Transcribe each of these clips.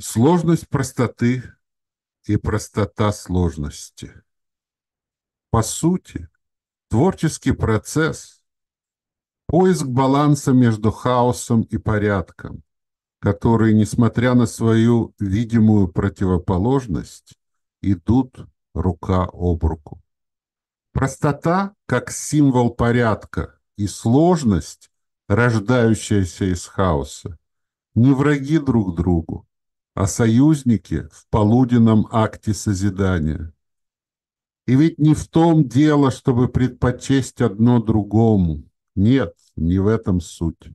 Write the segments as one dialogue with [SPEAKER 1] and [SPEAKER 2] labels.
[SPEAKER 1] Сложность простоты и простота сложности. По сути, творческий процесс – поиск баланса между хаосом и порядком, которые, несмотря на свою видимую противоположность, идут рука об руку. Простота как символ порядка и сложность, рождающаяся из хаоса, не враги друг другу, а союзники в полуденном акте созидания. И ведь не в том дело, чтобы предпочесть одно другому. Нет, не в этом суть.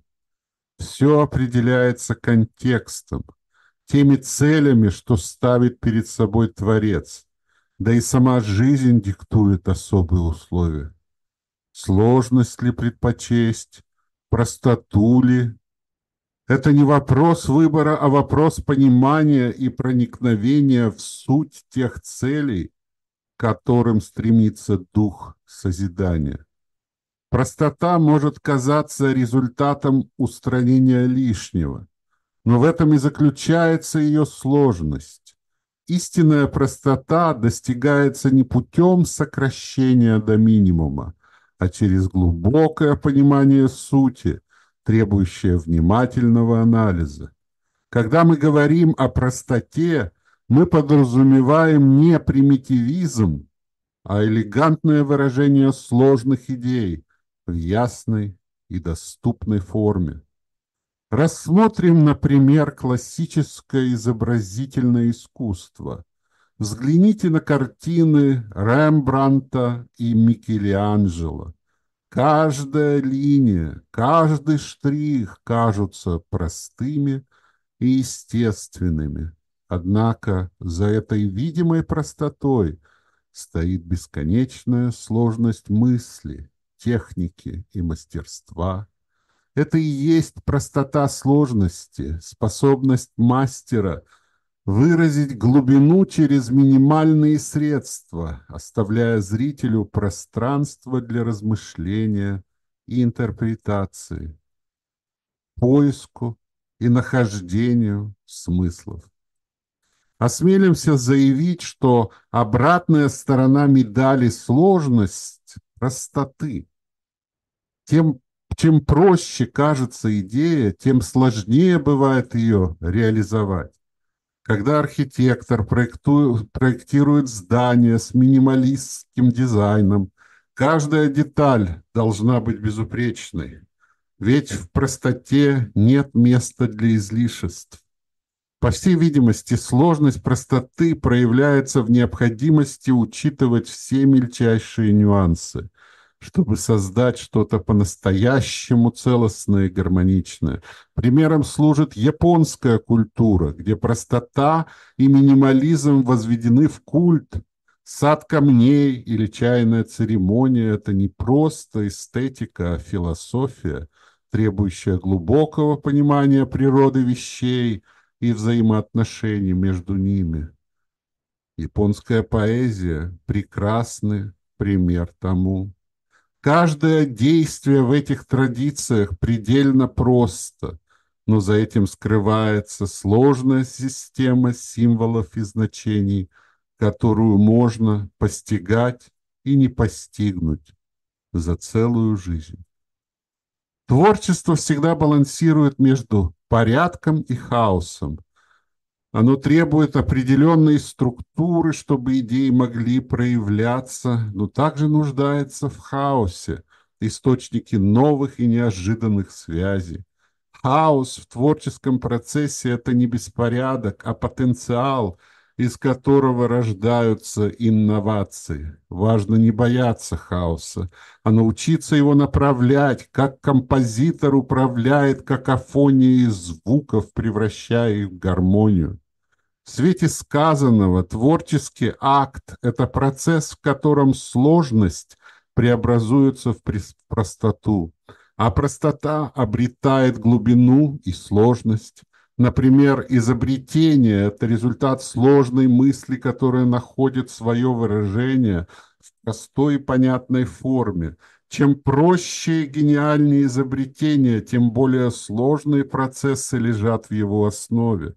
[SPEAKER 1] Все определяется контекстом, теми целями, что ставит перед собой Творец. Да и сама жизнь диктует особые условия. Сложность ли предпочесть, простоту ли, это не вопрос выбора, а вопрос понимания и проникновения в суть тех целей, к которым стремится дух созидания. Простота может казаться результатом устранения лишнего, но в этом и заключается ее сложность. Истинная простота достигается не путем сокращения до минимума, а через глубокое понимание сути – требующее внимательного анализа. Когда мы говорим о простоте, мы подразумеваем не примитивизм, а элегантное выражение сложных идей в ясной и доступной форме. Рассмотрим, например, классическое изобразительное искусство. Взгляните на картины Рембранта и Микеланджело. Каждая линия, каждый штрих кажутся простыми и естественными. Однако за этой видимой простотой стоит бесконечная сложность мысли, техники и мастерства. Это и есть простота сложности, способность мастера – выразить глубину через минимальные средства, оставляя зрителю пространство для размышления и интерпретации, поиску и нахождению смыслов. Осмелимся заявить, что обратная сторона медали сложность простоты. Тем, чем проще кажется идея, тем сложнее бывает ее реализовать. Когда архитектор проектирует здание с минималистским дизайном, каждая деталь должна быть безупречной. Ведь в простоте нет места для излишеств. По всей видимости, сложность простоты проявляется в необходимости учитывать все мельчайшие нюансы – чтобы создать что-то по-настоящему целостное и гармоничное. Примером служит японская культура, где простота и минимализм возведены в культ. Сад камней или чайная церемония – это не просто эстетика, а философия, требующая глубокого понимания природы вещей и взаимоотношений между ними. Японская поэзия – прекрасный пример тому. Каждое действие в этих традициях предельно просто, но за этим скрывается сложная система символов и значений, которую можно постигать и не постигнуть за целую жизнь. Творчество всегда балансирует между порядком и хаосом, оно требует определенной структуры, чтобы идеи могли проявляться, но также нуждается в хаосе, источнике новых и неожиданных связей. Хаос в творческом процессе – это не беспорядок, а потенциал, из которого рождаются инновации. Важно не бояться хаоса, а научиться его направлять, как композитор управляет какофонией звуков, превращая их в гармонию. В свете сказанного творческий акт – это процесс, в котором сложность преобразуется в простоту, а простота обретает глубину и сложность. Например, изобретение – это результат сложной мысли, которая находит свое выражение в простой и понятной форме. Чем проще и гениальнее изобретение, тем более сложные процессы лежат в его основе.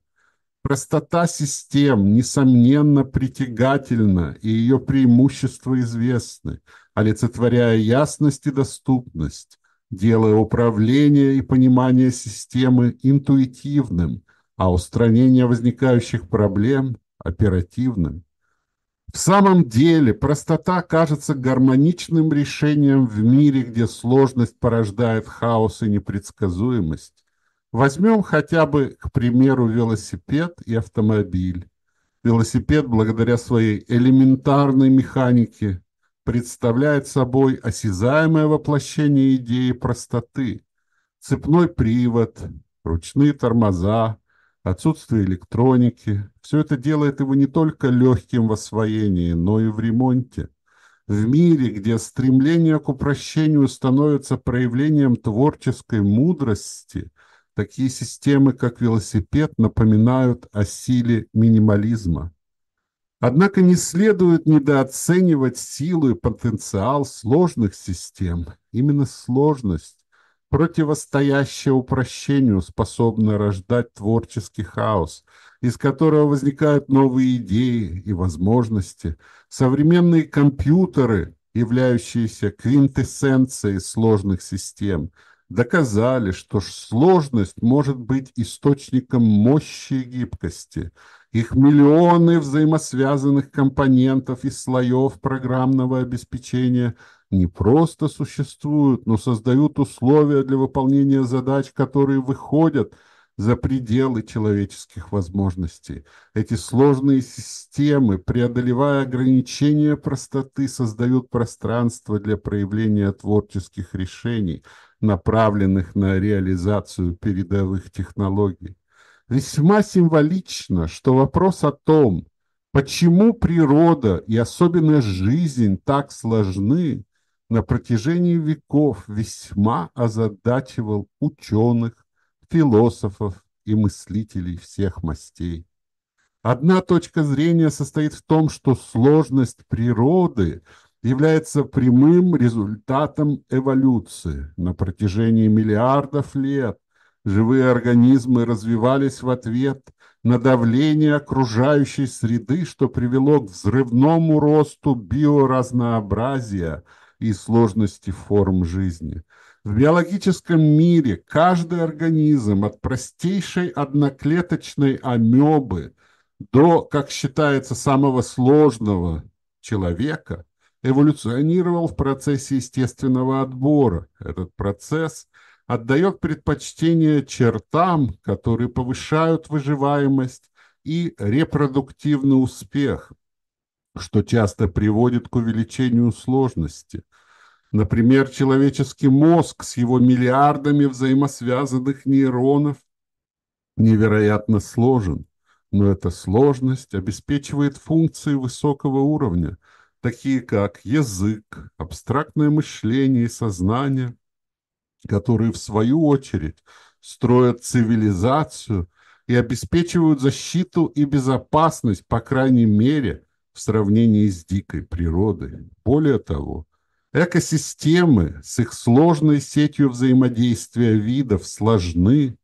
[SPEAKER 1] Простота систем, несомненно, притягательна, и ее преимущества известны, олицетворяя ясность и доступность, делая управление и понимание системы интуитивным, а устранение возникающих проблем – оперативным. В самом деле простота кажется гармоничным решением в мире, где сложность порождает хаос и непредсказуемость. Возьмем хотя бы, к примеру, велосипед и автомобиль. Велосипед, благодаря своей элементарной механике, представляет собой осязаемое воплощение идеи простоты. Цепной привод, ручные тормоза, отсутствие электроники – все это делает его не только легким в освоении, но и в ремонте. В мире, где стремление к упрощению становится проявлением творческой мудрости, такие системы, как велосипед, напоминают о силе минимализма. Однако не следует недооценивать силу и потенциал сложных систем. Именно сложность противостоящее упрощению, способно рождать творческий хаос, из которого возникают новые идеи и возможности. Современные компьютеры, являющиеся квинтэссенцией сложных систем, доказали, что сложность может быть источником мощи и гибкости. Их миллионы взаимосвязанных компонентов и слоев программного обеспечения – не просто существуют, но создают условия для выполнения задач, которые выходят за пределы человеческих возможностей. Эти сложные системы, преодолевая ограничения простоты, создают пространство для проявления творческих решений, направленных на реализацию передовых технологий. Весьма символично, что вопрос о том, почему природа и особенно жизнь так сложны, на протяжении веков весьма озадачивал ученых, философов и мыслителей всех мастей. Одна точка зрения состоит в том, что сложность природы является прямым результатом эволюции. На протяжении миллиардов лет живые организмы развивались в ответ на давление окружающей среды, что привело к взрывному росту биоразнообразия – и сложности форм жизни. В биологическом мире каждый организм от простейшей одноклеточной амебы до, как считается, самого сложного человека эволюционировал в процессе естественного отбора. Этот процесс отдает предпочтение чертам, которые повышают выживаемость и репродуктивный успех, что часто приводит к увеличению сложности. Например, человеческий мозг с его миллиардами взаимосвязанных нейронов невероятно сложен, но эта сложность обеспечивает функции высокого уровня, такие как язык, абстрактное мышление и сознание, которые, в свою очередь, строят цивилизацию и обеспечивают защиту и безопасность, по крайней мере, в сравнении с дикой природой. Более того, экосистемы с их сложной сетью взаимодействия видов сложны,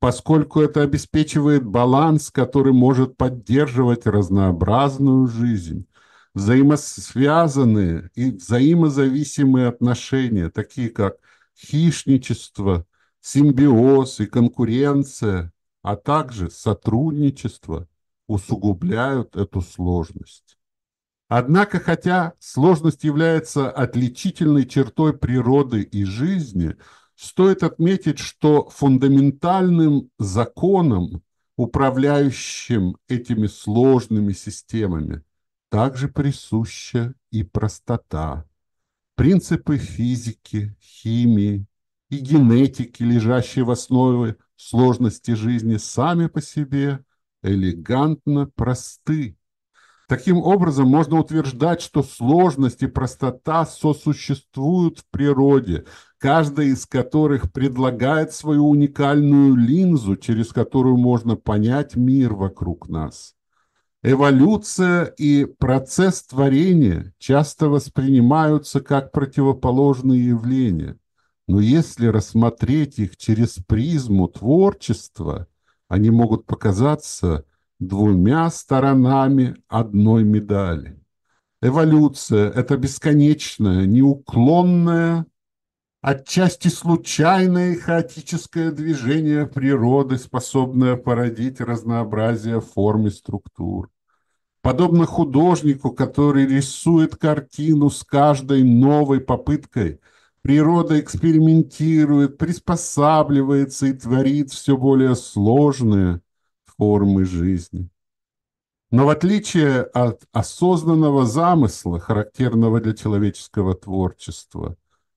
[SPEAKER 1] поскольку это обеспечивает баланс, который может поддерживать разнообразную жизнь, взаимосвязанные и взаимозависимые отношения, такие как хищничество, симбиоз и конкуренция, а также сотрудничество, усугубляют эту сложность. Однако, хотя сложность является отличительной чертой природы и жизни, стоит отметить, что фундаментальным законом, управляющим этими сложными системами, также присуща и простота. Принципы физики, химии и генетики, лежащие в основе сложности жизни, сами по себе элегантно просты Таким образом, можно утверждать, что сложность и простота сосуществуют в природе, каждая из которых предлагает свою уникальную линзу, через которую можно понять мир вокруг нас. Эволюция и процесс творения часто воспринимаются как противоположные явления, но если рассмотреть их через призму творчества, они могут показаться – двумя сторонами одной медали. Эволюция – это бесконечное, неуклонное, отчасти случайное и хаотическое движение природы, способное породить разнообразие форм и структур. Подобно художнику, который рисует картину с каждой новой попыткой, природа экспериментирует, приспосабливается и творит все более сложные формы жизни. Но в отличие от осознанного замысла, характерного для человеческого творчества,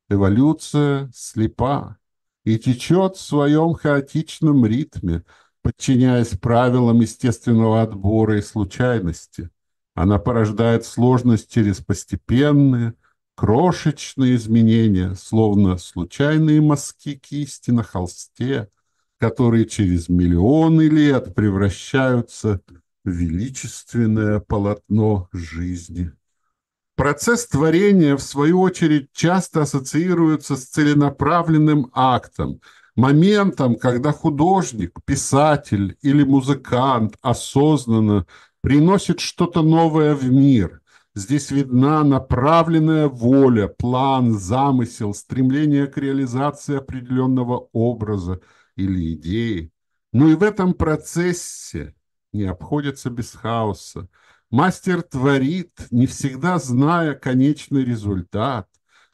[SPEAKER 1] эволюция слепа и течет в своем хаотичном ритме, подчиняясь правилам естественного отбора и случайности. Она порождает сложность через постепенные, крошечные изменения, словно случайные мазки кисти на холсте, которые через миллионы лет превращаются величественное полотно жизни. Процесс творения, в свою очередь, часто ассоциируется с целенаправленным актом, моментом, когда художник, писатель или музыкант осознанно приносит что-то новое в мир. Здесь видна направленная воля, план, замысел, стремление к реализации определенного образа или идеи. Но и в этом процессе не обходится без хаоса. Мастер творит, не всегда зная конечный результат.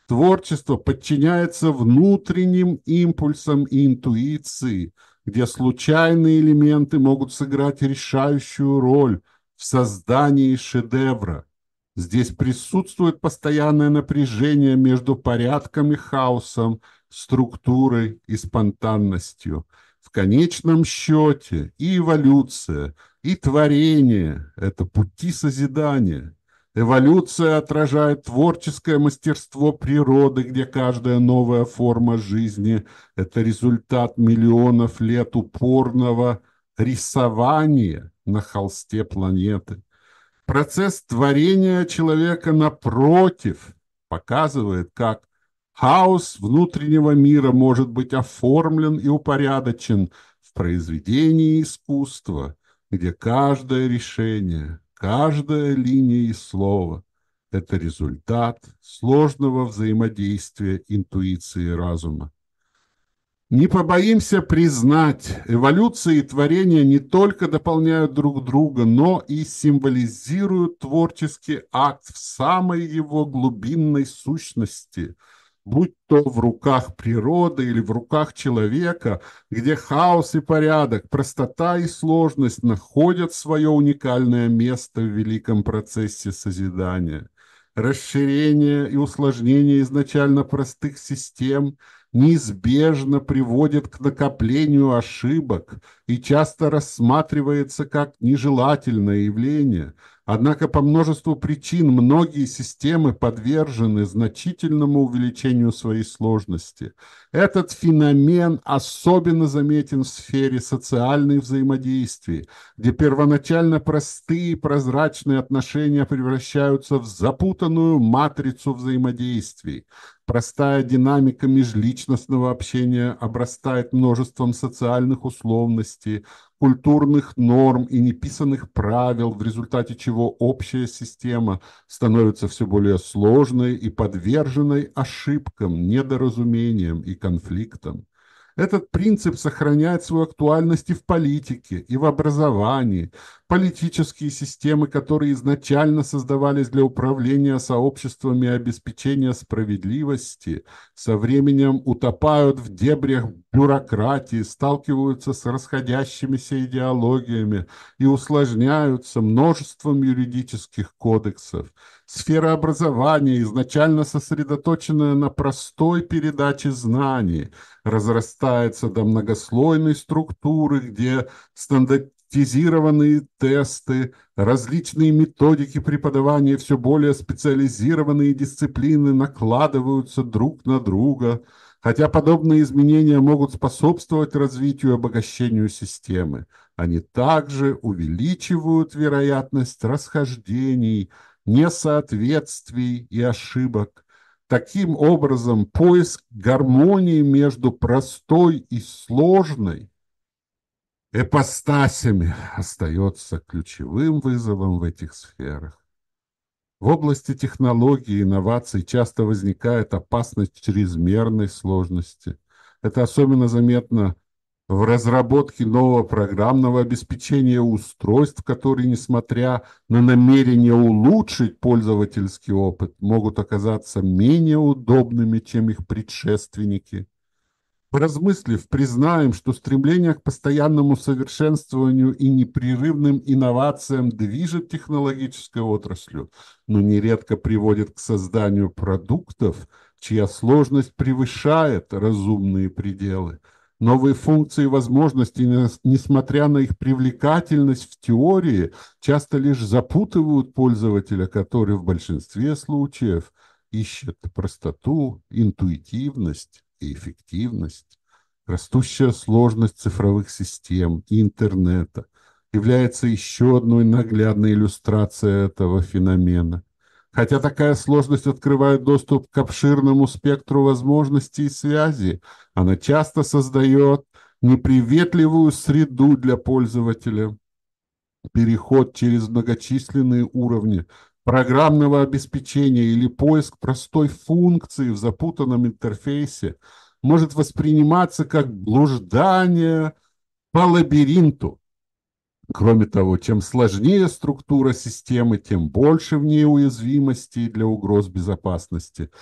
[SPEAKER 1] Творчество подчиняется внутренним импульсам и интуиции, где случайные элементы могут сыграть решающую роль в создании шедевра. Здесь присутствует постоянное напряжение между порядком и хаосом, структурой и спонтанностью – в конечном счете и эволюция, и творение – это пути созидания. Эволюция отражает творческое мастерство природы, где каждая новая форма жизни – это результат миллионов лет упорного рисования на холсте планеты. Процесс творения человека, напротив, показывает, как Хаос внутреннего мира может быть оформлен и упорядочен в произведении искусства, где каждое решение, каждая линия и слово – это результат сложного взаимодействия интуиции и разума. Не побоимся признать, эволюция и творение не только дополняют друг друга, но и символизируют творческий акт в самой его глубинной сущности – будь то в руках природы или в руках человека, где хаос и порядок, простота и сложность находят свое уникальное место в великом процессе созидания. Расширение и усложнение изначально простых систем неизбежно приводит к накоплению ошибок и часто рассматривается как нежелательное явление – Однако по множеству причин многие системы подвержены значительному увеличению своей сложности. Этот феномен особенно заметен в сфере социальных взаимодействий, где первоначально простые прозрачные отношения превращаются в запутанную матрицу взаимодействий. Простая динамика межличностного общения обрастает множеством социальных условностей, культурных норм и неписанных правил, в результате чего общая система становится все более сложной и подверженной ошибкам, недоразумениям и конфликтам. Этот принцип сохраняет свою актуальность и в политике, и в образовании. Политические системы, которые изначально создавались для управления сообществами и обеспечения справедливости, со временем утопают в дебрях бюрократии, сталкиваются с расходящимися идеологиями и усложняются множеством юридических кодексов. Сфера образования, изначально сосредоточенная на простой передаче знаний, разрастается до многослойной структуры, где стандартизированные тесты, различные методики преподавания, все более специализированные дисциплины накладываются друг на друга, хотя подобные изменения могут способствовать развитию и обогащению системы. Они также увеличивают вероятность расхождений – несоответствий и ошибок. Таким образом, поиск гармонии между простой и сложной эпостасями остается ключевым вызовом в этих сферах. В области технологий и инноваций часто возникает опасность чрезмерной сложности. Это особенно заметно в разработке нового программного обеспечения устройств, которые, несмотря на намерение улучшить пользовательский опыт, могут оказаться менее удобными, чем их предшественники. Поразмыслив, признаем, что стремление к постоянному совершенствованию и непрерывным инновациям движет технологической отраслью, но нередко приводит к созданию продуктов, чья сложность превышает разумные пределы. Новые функции и возможности, несмотря на их привлекательность в теории, часто лишь запутывают пользователя, который в большинстве случаев ищет простоту, интуитивность и эффективность, растущая сложность цифровых систем и интернета является еще одной наглядной иллюстрацией этого феномена. Хотя такая сложность открывает доступ к обширному спектру возможностей и связи, она часто создает неприветливую среду для пользователя. Переход через многочисленные уровни программного обеспечения или поиск простой функции в запутанном интерфейсе может восприниматься как блуждание по лабиринту. Кроме того, чем сложнее структура системы, тем больше в ней уязвимостей для угроз безопасности –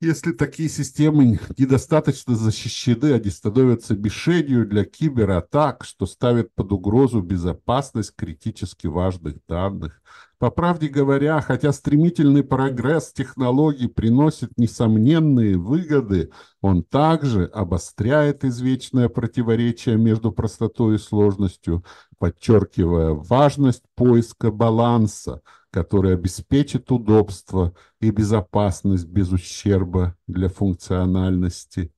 [SPEAKER 1] если такие системы недостаточно защищены, они становятся мишенью для кибератак, что ставит под угрозу безопасность критически важных данных. По правде говоря, хотя стремительный прогресс технологий приносит несомненные выгоды, он также обостряет извечное противоречие между простотой и сложностью, подчеркивая важность поиска баланса – который обеспечит удобство и безопасность без ущерба для функциональности.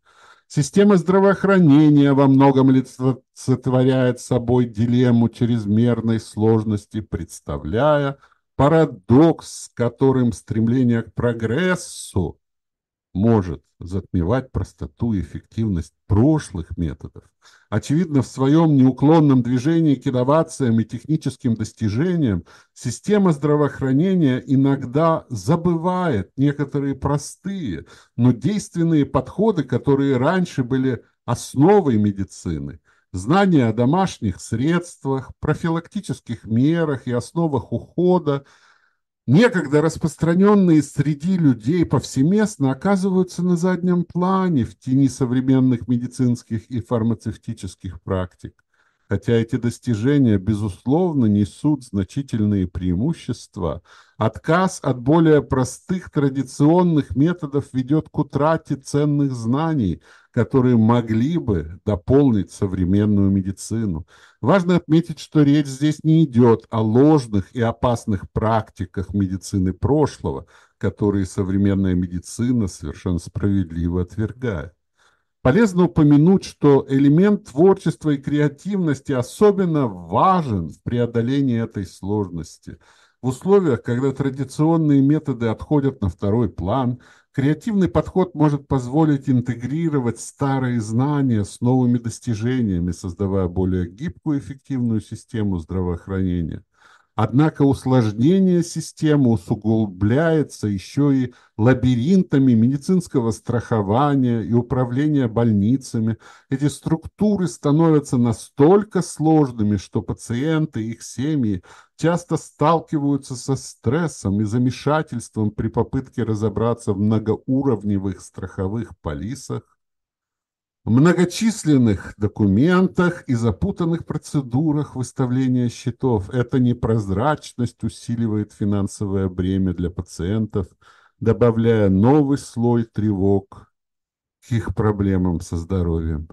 [SPEAKER 1] Система здравоохранения во многом олицетворяет собой дилемму чрезмерной сложности, представляя парадокс, с которым стремление к прогрессу может затмевать простоту и эффективность прошлых методов. Очевидно, в своем неуклонном движении к инновациям и техническим достижениям система здравоохранения иногда забывает некоторые простые, но действенные подходы, которые раньше были основой медицины. Знания о домашних средствах, профилактических мерах и основах ухода – некогда распространенные среди людей повсеместно, оказываются на заднем плане в тени современных медицинских и фармацевтических практик. Хотя эти достижения, безусловно, несут значительные преимущества, отказ от более простых традиционных методов ведет к утрате ценных знаний, которые могли бы дополнить современную медицину. Важно отметить, что речь здесь не идет о ложных и опасных практиках медицины прошлого, которые современная медицина совершенно справедливо отвергает. Полезно упомянуть, что элемент творчества и креативности особенно важен в преодолении этой сложности. В условиях, когда традиционные методы отходят на второй план, креативный подход может позволить интегрировать старые знания с новыми достижениями, создавая более гибкую и эффективную систему здравоохранения. Однако усложнение системы усугубляется еще и лабиринтами медицинского страхования и управления больницами. Эти структуры становятся настолько сложными, что пациенты и их семьи часто сталкиваются со стрессом и замешательством при попытке разобраться в многоуровневых страховых полисах многочисленных документах и запутанных процедурах выставления счетов. Эта непрозрачность усиливает финансовое бремя для пациентов, добавляя новый слой тревог к их проблемам со здоровьем.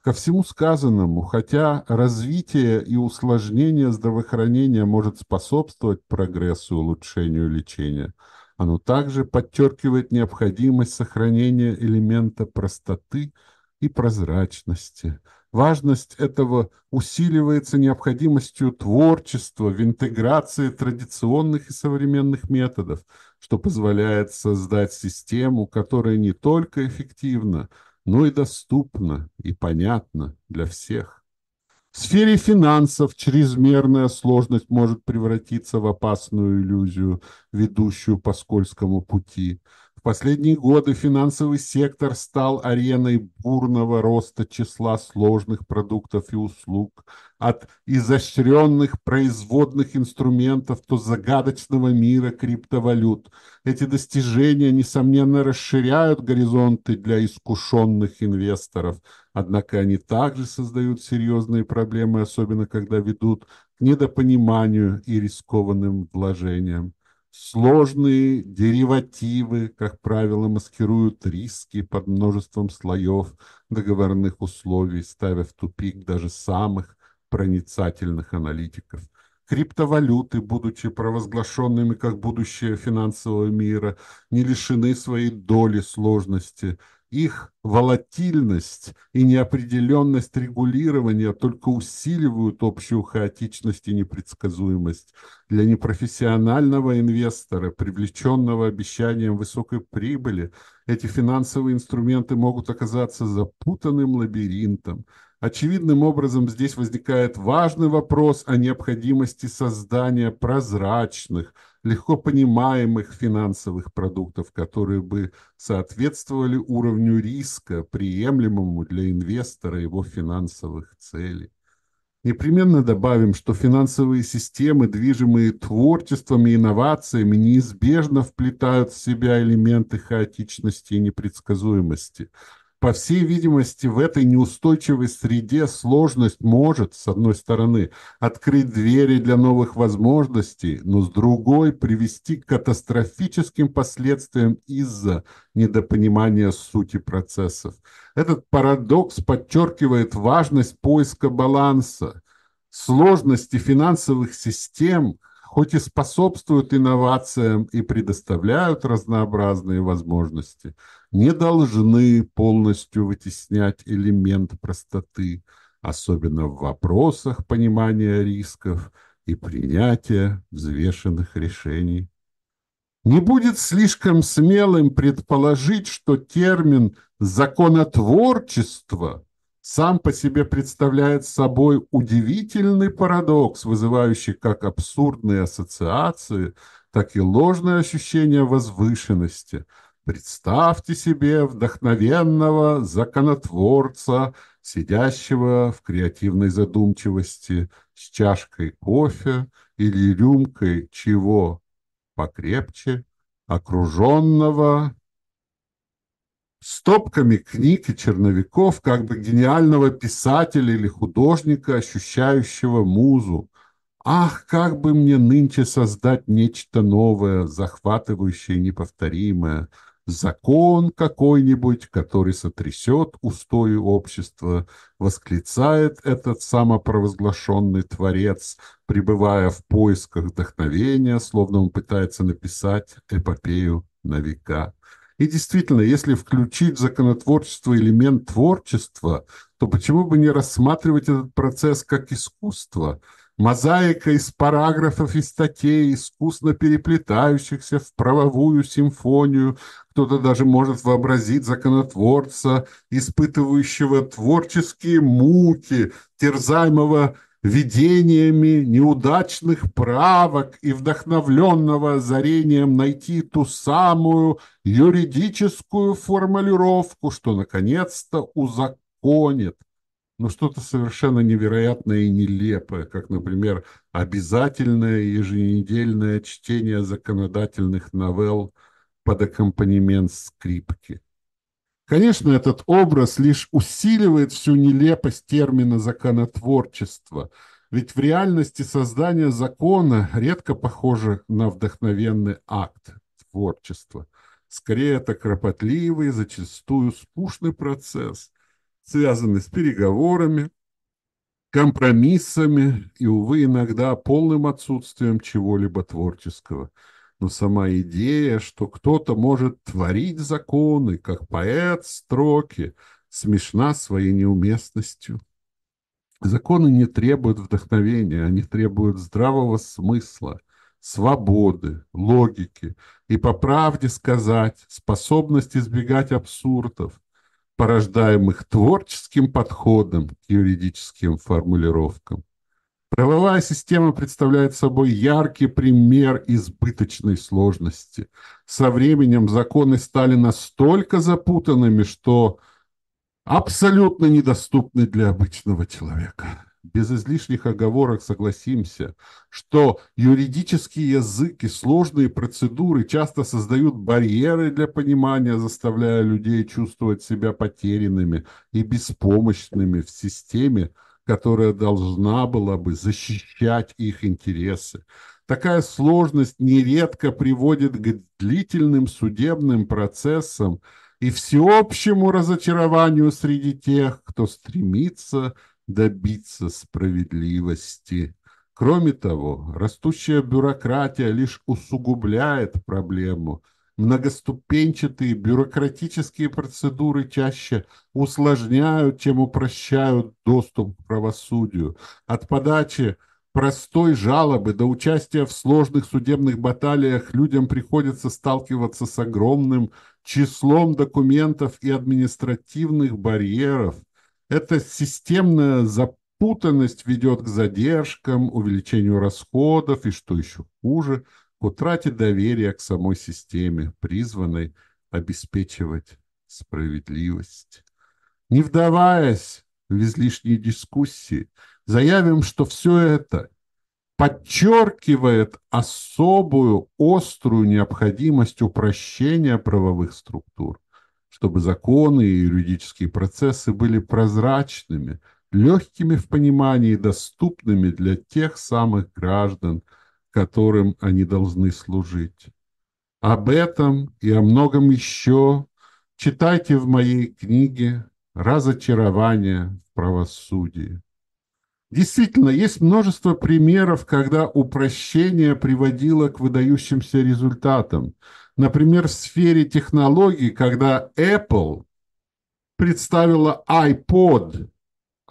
[SPEAKER 1] Ко всему сказанному, хотя развитие и усложнение здравоохранения может способствовать прогрессу и улучшению лечения, оно также подчеркивает необходимость сохранения элемента простоты – и прозрачности. Важность этого усиливается необходимостью творчества в интеграции традиционных и современных методов, что позволяет создать систему, которая не только эффективна, но и доступна и понятна для всех. В сфере финансов чрезмерная сложность может превратиться в опасную иллюзию, ведущую по скользкому пути. В последние годы финансовый сектор стал ареной бурного роста числа сложных продуктов и услуг, от изощренных производных инструментов до загадочного мира криптовалют. Эти достижения, несомненно, расширяют горизонты для искушенных инвесторов, однако они также создают серьезные проблемы, особенно когда ведут к недопониманию и рискованным вложениям. Сложные деривативы, как правило, маскируют риски под множеством слоев договорных условий, ставя в тупик даже самых проницательных аналитиков. Криптовалюты, будучи провозглашенными как будущее финансового мира, не лишены своей доли сложности – их волатильность и неопределенность регулирования только усиливают общую хаотичность и непредсказуемость. Для непрофессионального инвестора, привлеченного обещанием высокой прибыли, эти финансовые инструменты могут оказаться запутанным лабиринтом, Очевидным образом здесь возникает важный вопрос о необходимости создания прозрачных, легко понимаемых финансовых продуктов, которые бы соответствовали уровню риска, приемлемому для инвестора его финансовых целей. Непременно добавим, что финансовые системы, движимые творчеством и инновациями, неизбежно вплетают в себя элементы хаотичности и непредсказуемости – по всей видимости, в этой неустойчивой среде сложность может, с одной стороны, открыть двери для новых возможностей, но с другой привести к катастрофическим последствиям из-за недопонимания сути процессов. Этот парадокс подчеркивает важность поиска баланса. Сложности финансовых систем хоть и способствуют инновациям и предоставляют разнообразные возможности, не должны полностью вытеснять элемент простоты, особенно в вопросах понимания рисков и принятия взвешенных решений. Не будет слишком смелым предположить, что термин «законотворчество» сам по себе представляет собой удивительный парадокс, вызывающий как абсурдные ассоциации, так и ложное ощущение возвышенности. Представьте себе вдохновенного законотворца, сидящего в креативной задумчивости с чашкой кофе или рюмкой чего покрепче, окруженного стопками книг и черновиков, как бы гениального писателя или художника, ощущающего музу. Ах, как бы мне нынче создать нечто новое, захватывающее неповторимое, закон какой-нибудь, который сотрясет устои общества, восклицает этот самопровозглашенный творец, пребывая в поисках вдохновения, словно он пытается написать эпопею на века. И действительно, если включить законотворчество элемент творчества, то почему бы не рассматривать этот процесс как искусство? Мозаика из параграфов и статей, искусно переплетающихся в правовую симфонию. Кто-то даже может вообразить законотворца, испытывающего творческие муки, терзаемого видениями неудачных правок и вдохновленного озарением найти ту самую юридическую формулировку, что наконец-то узаконит. Но что-то совершенно невероятное и нелепое, как, например, обязательное еженедельное чтение законодательных новелл под аккомпанемент скрипки. Конечно, этот образ лишь усиливает всю нелепость термина законотворчества, ведь в реальности создание закона редко похоже на вдохновенный акт творчества. Скорее, это кропотливый, зачастую скучный процесс, связанный с переговорами, компромиссами и, увы, иногда полным отсутствием чего-либо творческого – но сама идея, что кто-то может творить законы, как поэт строки, смешна своей неуместностью. Законы не требуют вдохновения, они требуют здравого смысла, свободы, логики и, по правде сказать, способность избегать абсурдов. порождаемых творческим подходом к юридическим формулировкам. Правовая система представляет собой яркий пример избыточной сложности. Со временем законы стали настолько запутанными, что абсолютно недоступны для обычного человека без излишних оговорок согласимся, что юридический язык и сложные процедуры часто создают барьеры для понимания, заставляя людей чувствовать себя потерянными и беспомощными в системе, которая должна была бы защищать их интересы. Такая сложность нередко приводит к длительным судебным процессам и всеобщему разочарованию среди тех, кто стремится добиться справедливости. Кроме того, растущая бюрократия лишь усугубляет проблему. Многоступенчатые бюрократические процедуры чаще усложняют, чем упрощают доступ к правосудию. От подачи простой жалобы до участия в сложных судебных баталиях людям приходится сталкиваться с огромным числом документов и административных барьеров – эта системная запутанность ведет к задержкам, увеличению расходов и, что еще хуже, утрате доверия к самой системе, призванной обеспечивать справедливость. Не вдаваясь в излишние дискуссии, заявим, что все это подчеркивает особую острую необходимость упрощения правовых структур, чтобы законы и юридические процессы были прозрачными, легкими в понимании и доступными для тех самых граждан, которым они должны служить. Об этом и о многом еще читайте в моей книге «Разочарование в правосудии». Действительно, есть множество примеров, когда упрощение приводило к выдающимся результатам. Например, в сфере технологий, когда Apple представила iPod,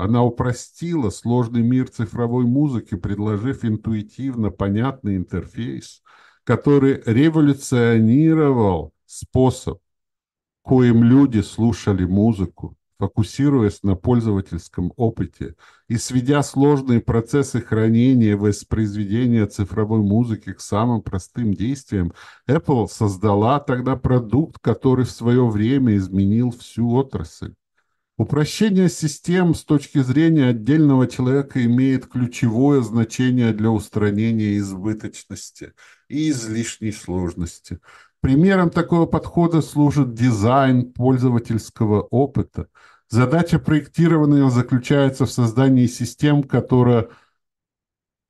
[SPEAKER 1] она упростила сложный мир цифровой музыки, предложив интуитивно понятный интерфейс, который революционировал способ, коим люди слушали музыку фокусируясь на пользовательском опыте и сведя сложные процессы хранения и воспроизведения цифровой музыки к самым простым действиям, Apple создала тогда продукт, который в свое время изменил всю отрасль. Упрощение систем с точки зрения отдельного человека имеет ключевое значение для устранения избыточности и излишней сложности. Примером такого подхода служит дизайн пользовательского опыта – Задача проектирования заключается в создании систем, которая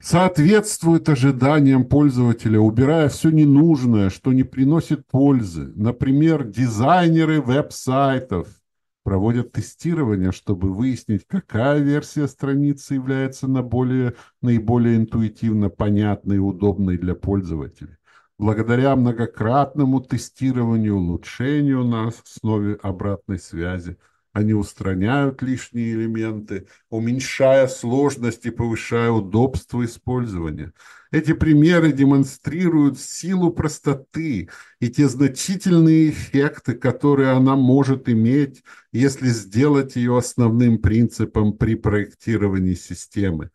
[SPEAKER 1] соответствует ожиданиям пользователя, убирая все ненужное, что не приносит пользы. Например, дизайнеры веб-сайтов проводят тестирование, чтобы выяснить, какая версия страницы является наиболее, наиболее интуитивно понятной и удобной для пользователей. Благодаря многократному тестированию, улучшению на основе обратной связи – они устраняют лишние элементы, уменьшая сложность и повышая удобство использования. Эти примеры демонстрируют силу простоты и те значительные эффекты, которые она может иметь, если сделать ее основным принципом при проектировании системы.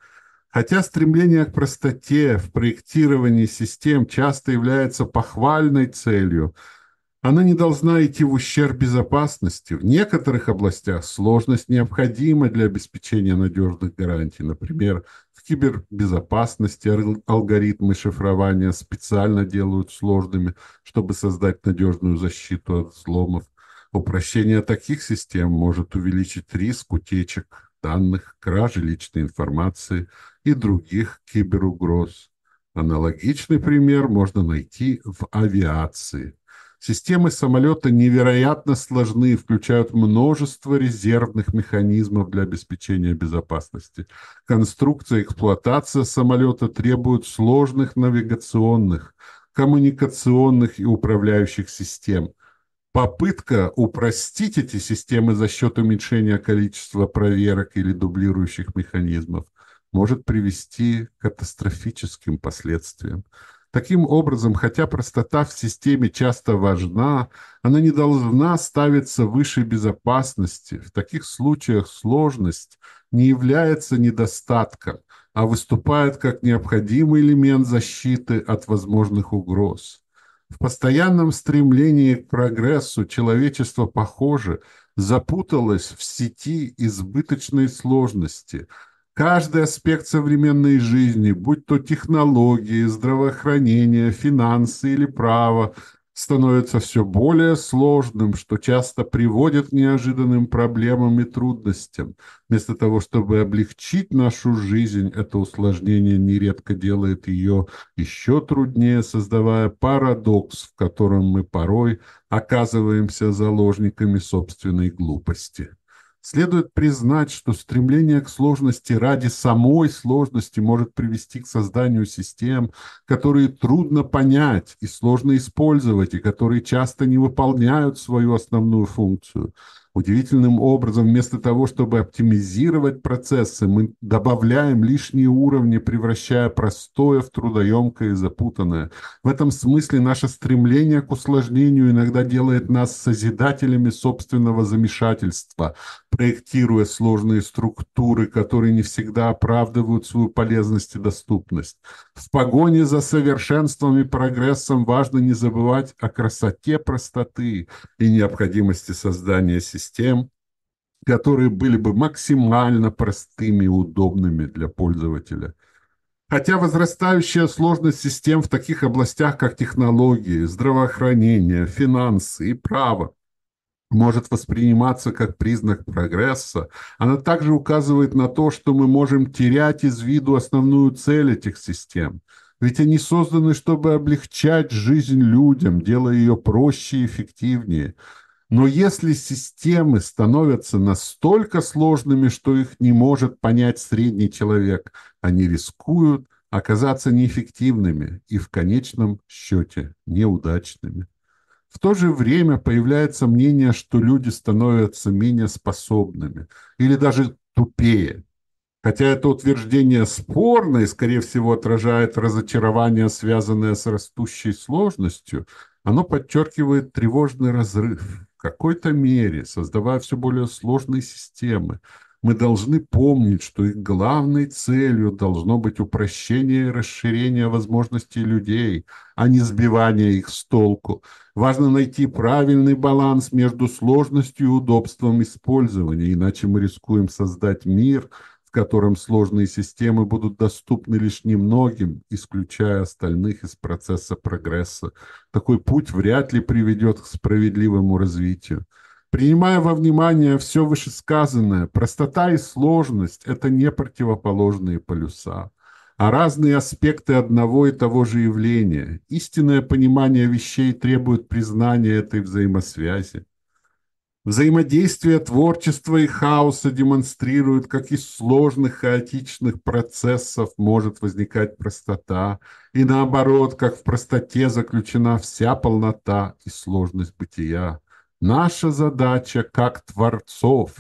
[SPEAKER 1] Хотя стремление к простоте в проектировании систем часто является похвальной целью – она не должна идти в ущерб безопасности. В некоторых областях сложность необходима для обеспечения надежных гарантий. Например, в кибербезопасности алгоритмы шифрования специально делают сложными, чтобы создать надежную защиту от взломов. Упрощение таких систем может увеличить риск утечек данных, кражи личной информации и других киберугроз. Аналогичный пример можно найти в авиации. Системы самолета невероятно сложны и включают множество резервных механизмов для обеспечения безопасности. Конструкция и эксплуатация самолета требуют сложных навигационных, коммуникационных и управляющих систем. Попытка упростить эти системы за счет уменьшения количества проверок или дублирующих механизмов может привести к катастрофическим последствиям. Таким образом, хотя простота в системе часто важна, она не должна ставиться выше безопасности. В таких случаях сложность не является недостатком, а выступает как необходимый элемент защиты от возможных угроз. В постоянном стремлении к прогрессу человечество, похоже, запуталось в сети избыточной сложности – Каждый аспект современной жизни, будь то технологии, здравоохранение, финансы или право, становится все более сложным, что часто приводит к неожиданным проблемам и трудностям. Вместо того, чтобы облегчить нашу жизнь, это усложнение нередко делает ее еще труднее, создавая парадокс, в котором мы порой оказываемся заложниками собственной глупости. Следует признать, что стремление к сложности ради самой сложности может привести к созданию систем, которые трудно понять и сложно использовать, и которые часто не выполняют свою основную функцию – Удивительным образом, вместо того, чтобы оптимизировать процессы, мы добавляем лишние уровни, превращая простое в трудоемкое и запутанное. В этом смысле наше стремление к усложнению иногда делает нас созидателями собственного замешательства, проектируя сложные структуры, которые не всегда оправдывают свою полезность и доступность. В погоне за совершенством и прогрессом важно не забывать о красоте простоты и необходимости создания систем, которые были бы максимально простыми и удобными для пользователя. Хотя возрастающая сложность систем в таких областях, как технологии, здравоохранение, финансы и право, может восприниматься как признак прогресса, она также указывает на то, что мы можем терять из виду основную цель этих систем. Ведь они созданы, чтобы облегчать жизнь людям, делая ее проще и эффективнее – но если системы становятся настолько сложными, что их не может понять средний человек, они рискуют оказаться неэффективными и в конечном счете неудачными. В то же время появляется мнение, что люди становятся менее способными или даже тупее. Хотя это утверждение спорное и, скорее всего, отражает разочарование, связанное с растущей сложностью, оно подчеркивает тревожный разрыв, какой-то мере, создавая все более сложные системы, мы должны помнить, что их главной целью должно быть упрощение и расширение возможностей людей, а не сбивание их с толку. Важно найти правильный баланс между сложностью и удобством использования, иначе мы рискуем создать мир – котором сложные системы будут доступны лишь немногим, исключая остальных из процесса прогресса. Такой путь вряд ли приведет к справедливому развитию. Принимая во внимание все вышесказанное, простота и сложность – это не противоположные полюса, а разные аспекты одного и того же явления. Истинное понимание вещей требует признания этой взаимосвязи. Взаимодействие творчества и хаоса демонстрирует, как из сложных хаотичных процессов может возникать простота, и наоборот, как в простоте заключена вся полнота и сложность бытия. Наша задача, как творцов,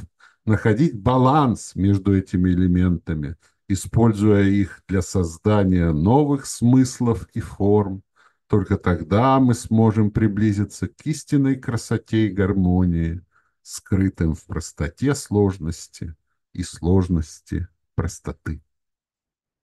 [SPEAKER 1] находить баланс между этими элементами, используя их для создания новых смыслов и форм. Только тогда мы сможем приблизиться к истинной красоте и гармонии – скрытым в простоте сложности и сложности простоты.